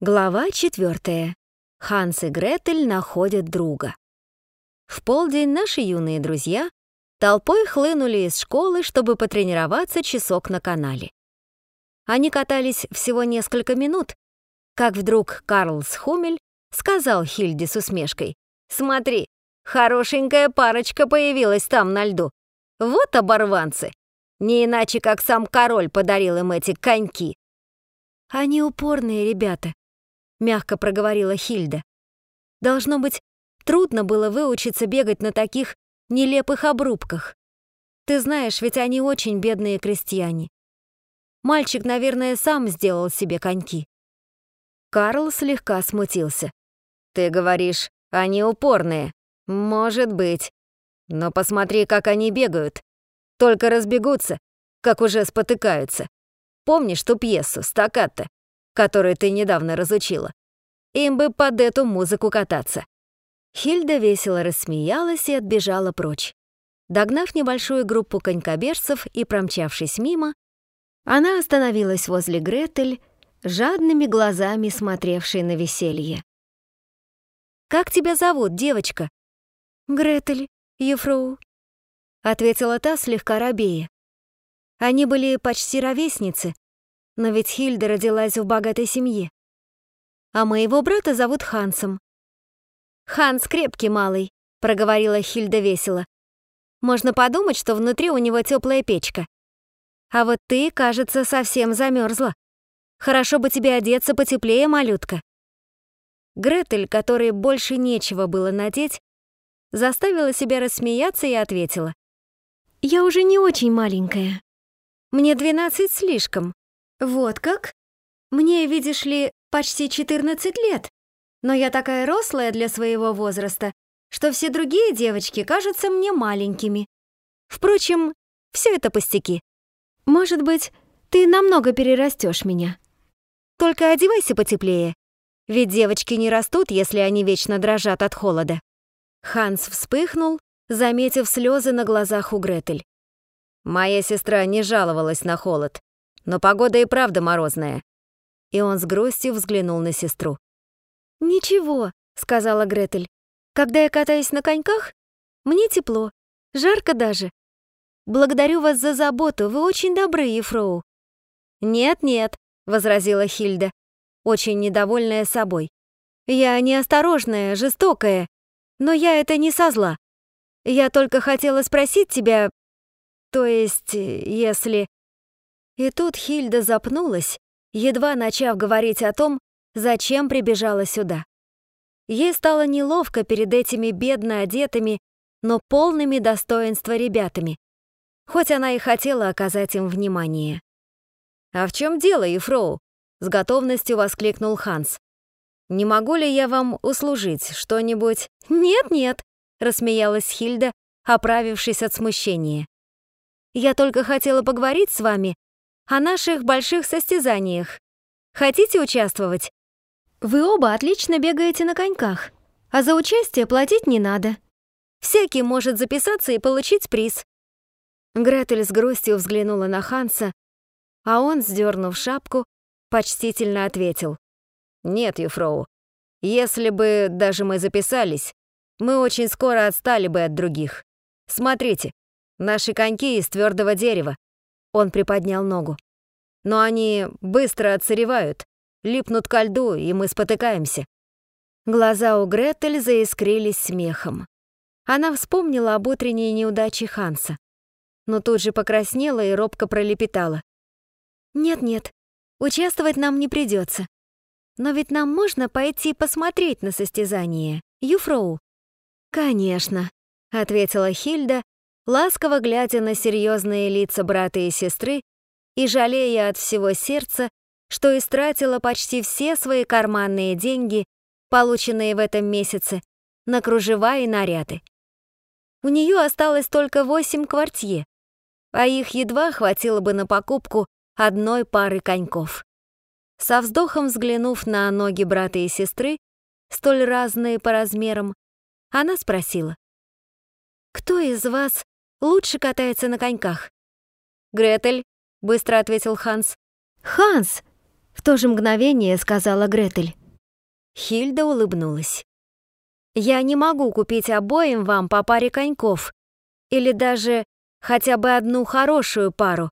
Глава четвертая. Ханс и Гретель находят друга. В полдень наши юные друзья толпой хлынули из школы, чтобы потренироваться часок на канале. Они катались всего несколько минут, как вдруг Карлс Хумель сказал Хильде с усмешкой, «Смотри, хорошенькая парочка появилась там на льду. Вот оборванцы! Не иначе, как сам король подарил им эти коньки». «Они упорные ребята», — мягко проговорила Хильда. «Должно быть, трудно было выучиться бегать на таких нелепых обрубках. Ты знаешь, ведь они очень бедные крестьяне. Мальчик, наверное, сам сделал себе коньки». Карл слегка смутился. «Ты говоришь, они упорные. Может быть. Но посмотри, как они бегают. Только разбегутся, как уже спотыкаются. Помнишь ту пьесу «Стаккато»? Который ты недавно разучила. Им бы под эту музыку кататься». Хильда весело рассмеялась и отбежала прочь. Догнав небольшую группу конькобежцев и промчавшись мимо, она остановилась возле Гретель, жадными глазами смотревшей на веселье. «Как тебя зовут, девочка?» «Гретель, Ефроу», — ответила та слегка робея. Они были почти ровесницы, но ведь Хильда родилась в богатой семье. А моего брата зовут Хансом. «Ханс крепкий малый», — проговорила Хильда весело. «Можно подумать, что внутри у него теплая печка. А вот ты, кажется, совсем замерзла. Хорошо бы тебе одеться потеплее, малютка». Гретель, которой больше нечего было надеть, заставила себя рассмеяться и ответила. «Я уже не очень маленькая. Мне двенадцать слишком. «Вот как? Мне, видишь ли, почти 14 лет, но я такая рослая для своего возраста, что все другие девочки кажутся мне маленькими. Впрочем, все это пустяки. Может быть, ты намного перерастешь меня. Только одевайся потеплее, ведь девочки не растут, если они вечно дрожат от холода». Ханс вспыхнул, заметив слезы на глазах у Гретель. «Моя сестра не жаловалась на холод но погода и правда морозная». И он с грустью взглянул на сестру. «Ничего», — сказала Гретель. «Когда я катаюсь на коньках, мне тепло, жарко даже. Благодарю вас за заботу, вы очень добры, Ефроу». «Нет-нет», — возразила Хильда, очень недовольная собой. «Я неосторожная, жестокая, но я это не со зла. Я только хотела спросить тебя, то есть, если...» И тут Хильда запнулась, едва начав говорить о том, зачем прибежала сюда. Ей стало неловко перед этими бедно одетыми, но полными достоинства ребятами, хоть она и хотела оказать им внимание. «А в чем дело, Ефроу?» — с готовностью воскликнул Ханс. «Не могу ли я вам услужить что-нибудь?» «Нет-нет», — рассмеялась Хильда, оправившись от смущения. «Я только хотела поговорить с вами о наших больших состязаниях. Хотите участвовать? Вы оба отлично бегаете на коньках, а за участие платить не надо. Всякий может записаться и получить приз». Гретель с грустью взглянула на Ханса, а он, сдернув шапку, почтительно ответил. «Нет, Юфроу, если бы даже мы записались, мы очень скоро отстали бы от других. Смотрите, наши коньки из твердого дерева, он приподнял ногу. Но они быстро отсыревают, липнут ко льду, и мы спотыкаемся. Глаза у Гретель заискрились смехом. Она вспомнила об утренней неудаче Ханса, но тут же покраснела и робко пролепетала. «Нет-нет, участвовать нам не придется. Но ведь нам можно пойти посмотреть на состязание, Юфроу?» «Конечно», — ответила Хильда, ласково глядя на серьезные лица брата и сестры и жалея от всего сердца, что истратила почти все свои карманные деньги, полученные в этом месяце, на кружева и наряды. У нее осталось только восемь квартье, а их едва хватило бы на покупку одной пары коньков. Со вздохом взглянув на ноги брата и сестры, столь разные по размерам, она спросила. «Кто из вас лучше катается на коньках. «Гретель», — быстро ответил Ханс. «Ханс!» — в то же мгновение сказала Гретель. Хильда улыбнулась. «Я не могу купить обоим вам по паре коньков, или даже хотя бы одну хорошую пару.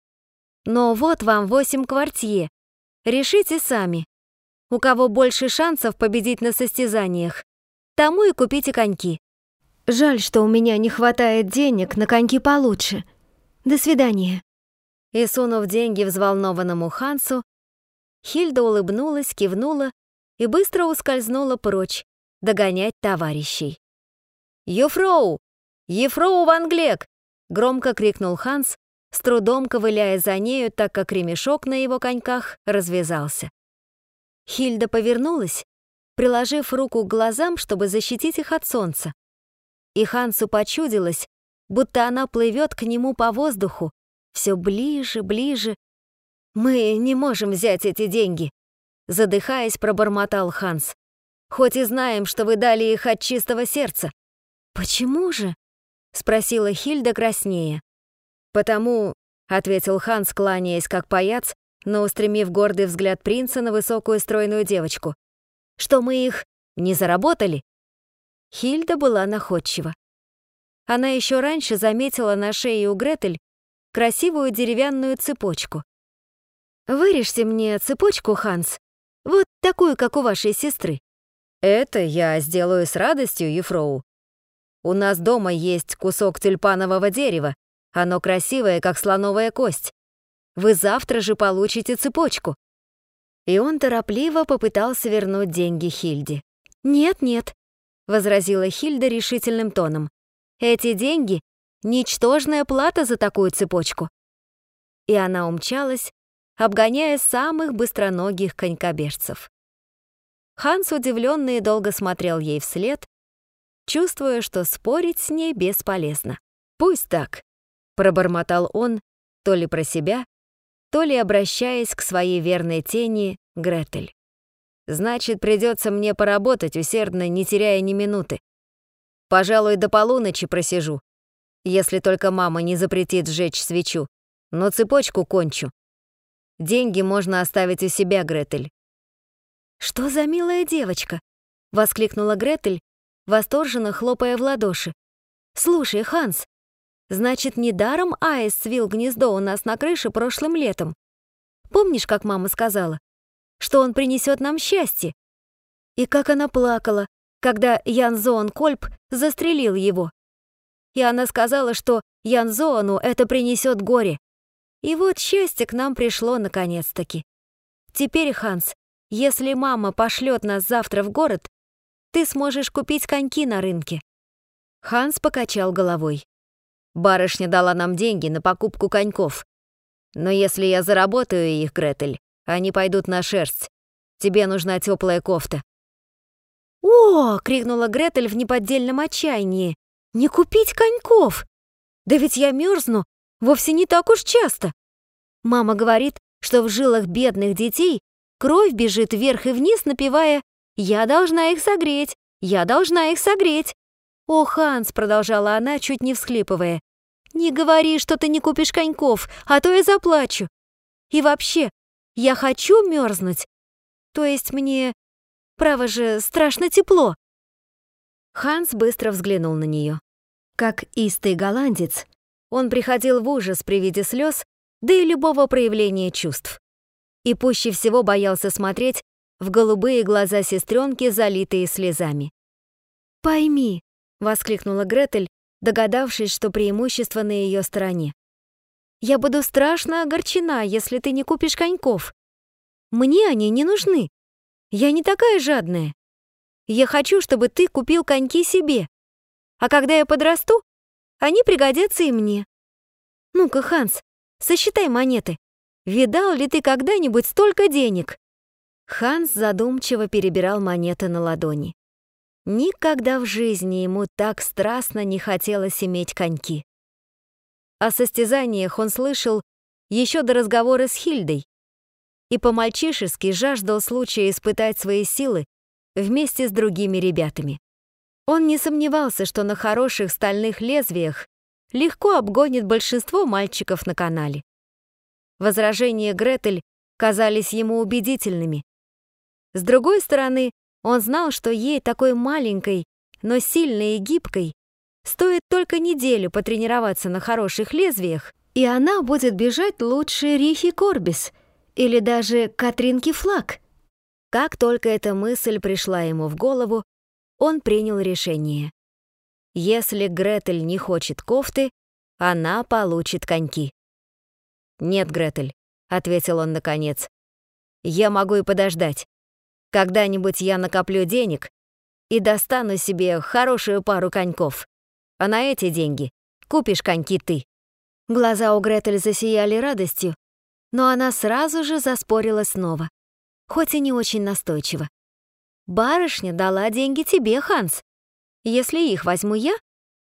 Но вот вам восемь квартье. Решите сами. У кого больше шансов победить на состязаниях, тому и купите коньки. Жаль, что у меня не хватает денег на коньки получше. До свидания». И сунув деньги взволнованному Хансу, Хильда улыбнулась, кивнула и быстро ускользнула прочь, догонять товарищей. «Юфроу! Ефроу Ван Глек!» — громко крикнул Ханс, с трудом ковыляя за нею, так как ремешок на его коньках развязался. Хильда повернулась, приложив руку к глазам, чтобы защитить их от солнца. И Хансу почудилось, будто она плывет к нему по воздуху, все ближе, ближе. «Мы не можем взять эти деньги», — задыхаясь, пробормотал Ханс. «Хоть и знаем, что вы дали их от чистого сердца». «Почему же?» — спросила Хильда краснее. «Потому», — ответил Ханс, кланяясь как паяц, но устремив гордый взгляд принца на высокую стройную девочку, «что мы их не заработали». Хильда была находчива. Она еще раньше заметила на шее у Гретель красивую деревянную цепочку. «Вырежьте мне цепочку, Ханс, вот такую, как у вашей сестры». «Это я сделаю с радостью, Ефроу. У нас дома есть кусок тюльпанового дерева, оно красивое, как слоновая кость. Вы завтра же получите цепочку». И он торопливо попытался вернуть деньги Хильде. «Нет-нет», — возразила Хильда решительным тоном. «Эти деньги — ничтожная плата за такую цепочку». И она умчалась, обгоняя самых быстроногих конькобежцев. Ханс удивленно и долго смотрел ей вслед, чувствуя, что спорить с ней бесполезно. «Пусть так», — пробормотал он, то ли про себя, то ли обращаясь к своей верной тени Гретель. «Значит, придется мне поработать усердно, не теряя ни минуты. Пожалуй, до полуночи просижу, если только мама не запретит сжечь свечу, но цепочку кончу. Деньги можно оставить у себя, Гретель». «Что за милая девочка?» — воскликнула Гретель, восторженно хлопая в ладоши. «Слушай, Ханс, значит, недаром Аист свил гнездо у нас на крыше прошлым летом. Помнишь, как мама сказала, что он принесет нам счастье? И как она плакала, когда Ян Зоон Кольп застрелил его. И она сказала, что Ян Зоону это принесет горе. И вот счастье к нам пришло наконец-таки. Теперь, Ханс, если мама пошлет нас завтра в город, ты сможешь купить коньки на рынке». Ханс покачал головой. «Барышня дала нам деньги на покупку коньков. Но если я заработаю их, Гретель, они пойдут на шерсть. Тебе нужна теплая кофта». «О!» — крикнула Гретель в неподдельном отчаянии. «Не купить коньков! Да ведь я мерзну вовсе не так уж часто. Мама говорит, что в жилах бедных детей кровь бежит вверх и вниз, напевая «Я должна их согреть! Я должна их согреть!» «О, Ханс!» — продолжала она, чуть не всхлипывая. «Не говори, что ты не купишь коньков, а то я заплачу. И вообще, я хочу мерзнуть. То есть мне, право же, страшно тепло». Ханс быстро взглянул на нее. Как истый голландец, он приходил в ужас при виде слез, да и любого проявления чувств. И пуще всего боялся смотреть в голубые глаза сестренки, залитые слезами. «Пойми», — воскликнула Гретель, догадавшись, что преимущество на ее стороне. «Я буду страшно огорчена, если ты не купишь коньков. Мне они не нужны. Я не такая жадная. Я хочу, чтобы ты купил коньки себе. А когда я подрасту, они пригодятся и мне. Ну-ка, Ханс, сосчитай монеты. Видал ли ты когда-нибудь столько денег?» Ханс задумчиво перебирал монеты на ладони. Никогда в жизни ему так страстно не хотелось иметь коньки. О состязаниях он слышал еще до разговора с Хильдой и по-мальчишески жаждал случая испытать свои силы вместе с другими ребятами. Он не сомневался, что на хороших стальных лезвиях легко обгонит большинство мальчиков на канале. Возражение Гретель казались ему убедительными. С другой стороны, он знал, что ей такой маленькой, но сильной и гибкой стоит только неделю потренироваться на хороших лезвиях, и она будет бежать лучше Рихи Корбис или даже Катринки Флаг. Как только эта мысль пришла ему в голову, он принял решение. Если Гретель не хочет кофты, она получит коньки. «Нет, Гретель», — ответил он наконец, — «я могу и подождать. Когда-нибудь я накоплю денег и достану себе хорошую пару коньков. А на эти деньги купишь коньки ты». Глаза у Гретель засияли радостью, но она сразу же заспорила снова, хоть и не очень настойчиво. «Барышня дала деньги тебе, Ханс. Если их возьму я,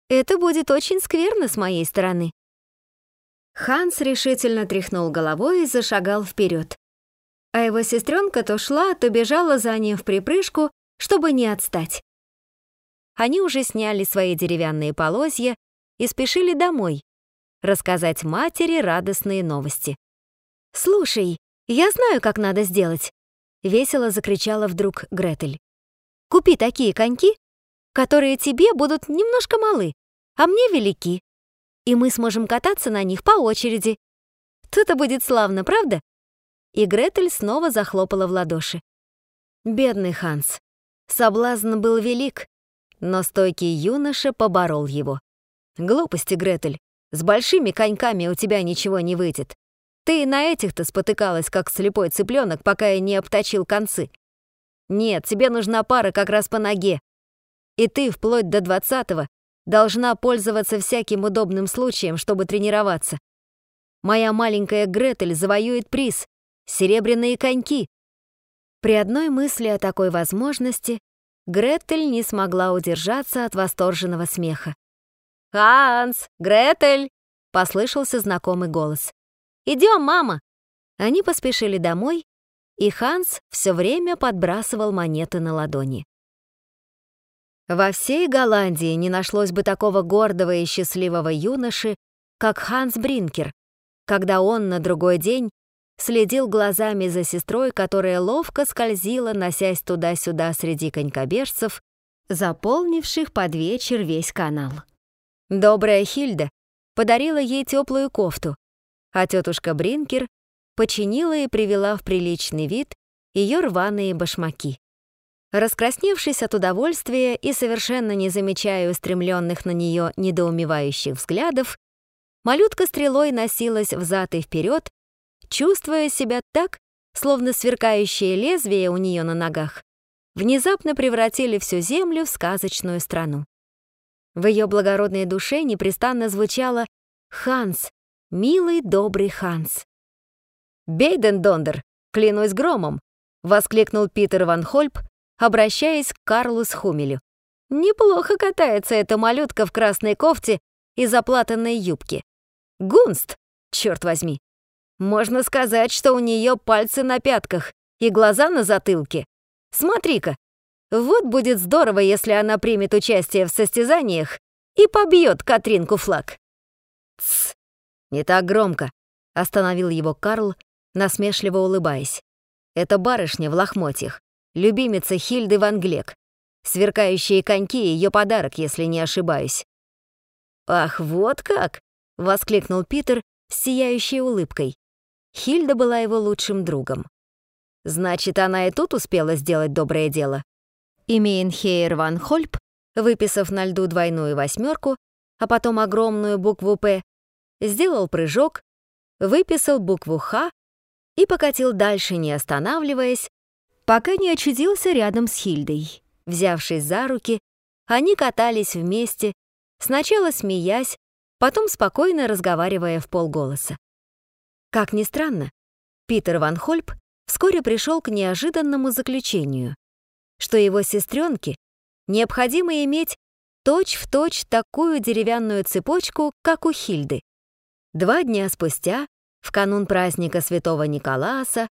это будет очень скверно с моей стороны». Ханс решительно тряхнул головой и зашагал вперед. А его сестренка то шла, то бежала за ним в припрыжку, чтобы не отстать. Они уже сняли свои деревянные полозья и спешили домой, рассказать матери радостные новости. «Слушай, я знаю, как надо сделать», — весело закричала вдруг Гретель. «Купи такие коньки, которые тебе будут немножко малы, а мне велики, и мы сможем кататься на них по очереди. То-то будет славно, правда?» И Гретель снова захлопала в ладоши. Бедный Ханс. Соблазн был велик, но стойкий юноша поборол его. «Глупости, Гретель. С большими коньками у тебя ничего не выйдет. Ты на этих-то спотыкалась, как слепой цыпленок, пока я не обточил концы. Нет, тебе нужна пара как раз по ноге. И ты вплоть до двадцатого должна пользоваться всяким удобным случаем, чтобы тренироваться. Моя маленькая Гретель завоюет приз — серебряные коньки. При одной мысли о такой возможности Гретель не смогла удержаться от восторженного смеха. «Ханс! Гретель!» — послышался знакомый голос. «Идем, мама!» Они поспешили домой, и Ханс все время подбрасывал монеты на ладони. Во всей Голландии не нашлось бы такого гордого и счастливого юноши, как Ханс Бринкер, когда он на другой день следил глазами за сестрой, которая ловко скользила, носясь туда-сюда среди конькобежцев, заполнивших под вечер весь канал. Добрая Хильда подарила ей теплую кофту, а тетушка Бринкер починила и привела в приличный вид ее рваные башмаки. Раскрасневшись от удовольствия и совершенно не замечая устремленных на нее недоумевающих взглядов, малютка стрелой носилась взад и вперед, чувствуя себя так, словно сверкающие лезвия у нее на ногах внезапно превратили всю землю в сказочную страну. В ее благородной душе непрестанно звучало «Ханс, милый добрый Ханс». «Бейден-дондер, клянусь громом!» — воскликнул Питер Ван Хольп, обращаясь к Карлу Схумелю. «Неплохо катается эта малютка в красной кофте и заплатанной юбке. Гунст, черт возьми! Можно сказать, что у нее пальцы на пятках и глаза на затылке. Смотри-ка, вот будет здорово, если она примет участие в состязаниях и побьет Катринку флаг. Тсс, не так громко, остановил его Карл, насмешливо улыбаясь. Это барышня в лохмотьях, любимица Хильды Ван Глек. Сверкающие коньки — ее подарок, если не ошибаюсь. «Ах, вот как!» — воскликнул Питер с сияющей улыбкой. Хильда была его лучшим другом. Значит, она и тут успела сделать доброе дело. И Мейнхейер Ван Хольп, выписав на льду двойную восьмерку, а потом огромную букву «П», сделал прыжок, выписал букву «Х» и покатил дальше, не останавливаясь, пока не очутился рядом с Хильдой. Взявшись за руки, они катались вместе, сначала смеясь, потом спокойно разговаривая в полголоса. Как ни странно, Питер Ван Хольп вскоре пришел к неожиданному заключению, что его сестренке необходимо иметь точь-в-точь точь такую деревянную цепочку, как у Хильды. Два дня спустя, в канун праздника святого Николааса,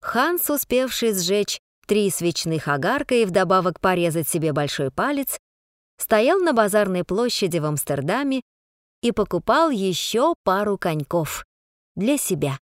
Ханс, успевший сжечь три свечных огарка и вдобавок порезать себе большой палец, стоял на базарной площади в Амстердаме и покупал еще пару коньков для себя.